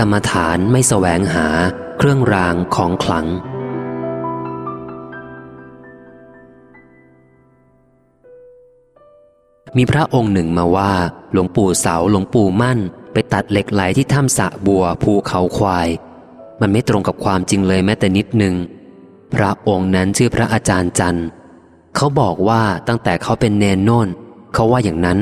กรรมฐานไม่แสวงหาเครื่องรางของขลัง มีพระองค์หนึ่งมาว่า หลวงปู่เสาหลวงปู่มั่น ไปตัดเหล็กไหลที่ถ้ำสะบัวภูเขาควาย มันไม่ตรงกับความจริงเลยแม้แต่นิดหนึ่ง พระองค์นั้นชื่อพระอาจารย์จันทร์เขาบอกว่าตั้งแต่เขาเป็นเนนโน่นเขาว่าอย่างนั้น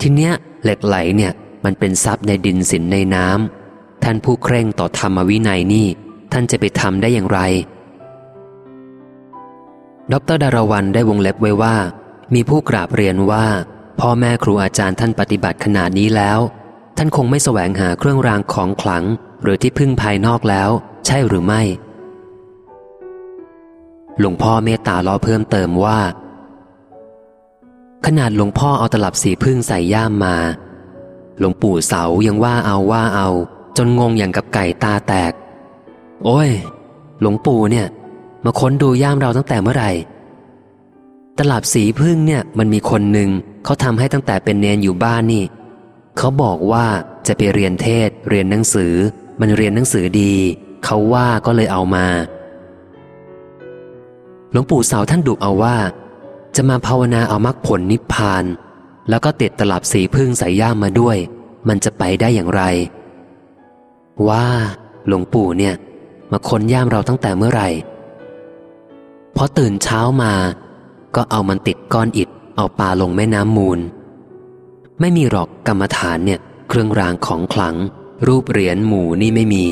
ทีเนี้ยเหล็กไหลเนี่ยมันเป็นทรัพย์ในดินสินในน้ำ ท่านผู้เคร่งต่อธรรมวินัยนี่ ท่านจะไปทำได้อย่างไร ดรดารวันได้วงเล็บไว้ว่า มีผู้กราบเรียนว่า พ่อแม่ครูอาจารย์ท่านปฏิบัติขนาดนี้แล้ว ท่านคงไม่แสวงหาเครื่องรางของขลัง หรือที่พึ่งภายนอกแล้ว ใช่หรือไม่ หลวงพ่อเมตตาล้อเพิ่มเติมว่า ขนาดหลวงพ่อเอาตลับสีพึ่งใส่ย่ามมาหลวงปู่เสายังว่าเอาว่าเอา จนงงอย่างกับไก่ตาแตก โอ้ย หลวงปู่เนี่ย มาค้นดูย่ามเราตั้งแต่เมื่อไหร่ ตลับสีพึ่งเนี่ยมันมีคนหนึ่งเขาทำให้ตั้งแต่เป็นเนนอยู่บ้านนี่ เขาบอกว่าจะไปเรียนเทศ เรียนหนังสือ มันเรียนหนังสือดี เขาว่าก็เลยเอามา หลวงปู่สาวท่านดุเอาว่า จะมาภาวนาเอามรรคผลนิพพาน แล้วก็ติดตลับสีพึ่งใส่ย่ามมาด้วย มันจะไปได้อย่างไร ว่าหลวงปู่เนี่ย มาค้นย่ามเราตั้งแต่เมื่อไหร่พอตื่นเช้ามา ก็เอามันติดก้อนอิดเอาปลาลงแม่น้ำมูล ไม่มีหรอกกรรมฐานเนี่ย เครื่องรางของขลัง รูปเหรียญหมูนี่ไม่มี